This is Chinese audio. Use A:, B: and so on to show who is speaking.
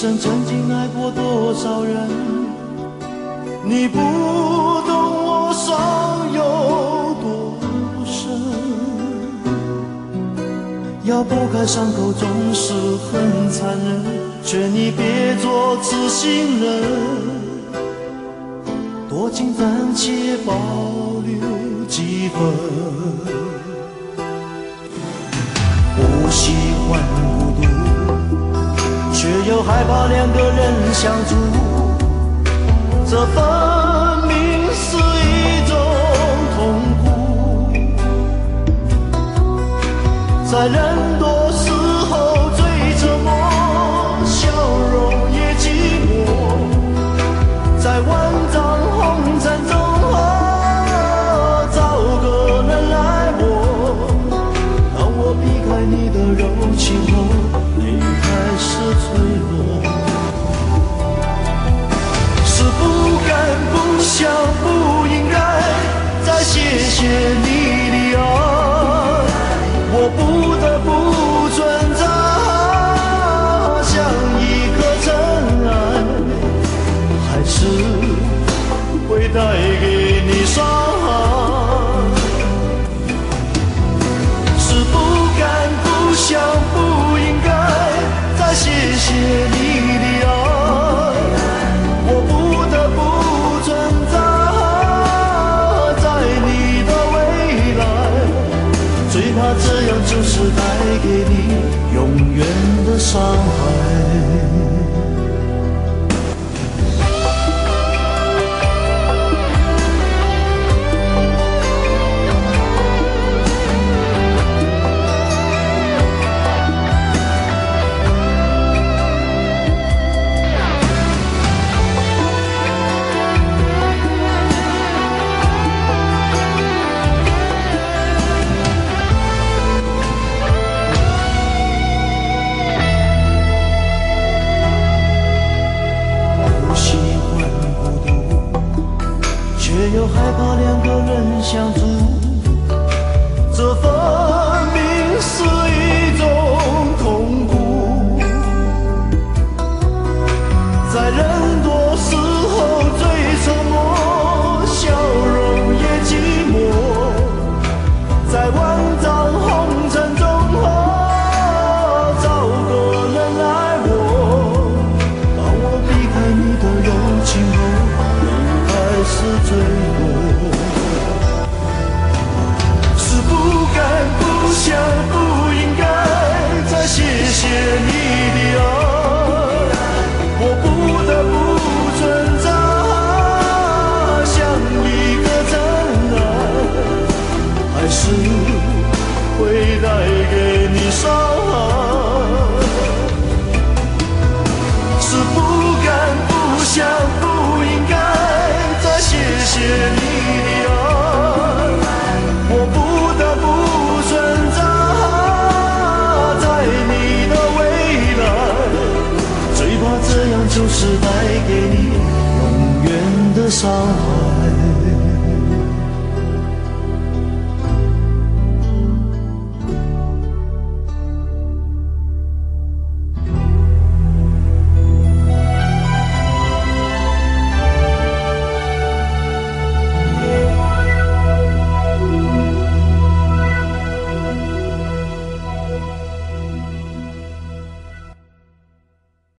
A: 一生曾经爱过多少人？你不懂我伤有多深。要不开伤口总是很残忍，劝你别做痴心人，多情暂且保留几分。不喜又害怕两个人相处，这分明是想、不应该再谢谢你的爱，我不得不存在，像一颗尘埃，还是会带给你伤害。是不敢、不想、不应该再谢谢这样就是带给你永远的伤害。害怕两个人相处，这分明是一种痛苦。在人多时候最沉默，笑容也寂寞，在万丈红尘中，啊找个人爱我。当我避开你的柔情后，泪开始坠是会带给你伤害。是不敢、不想、不应该再谢谢你的爱。我不得不存在在你的未来，最怕这样就是带给你永远的伤害。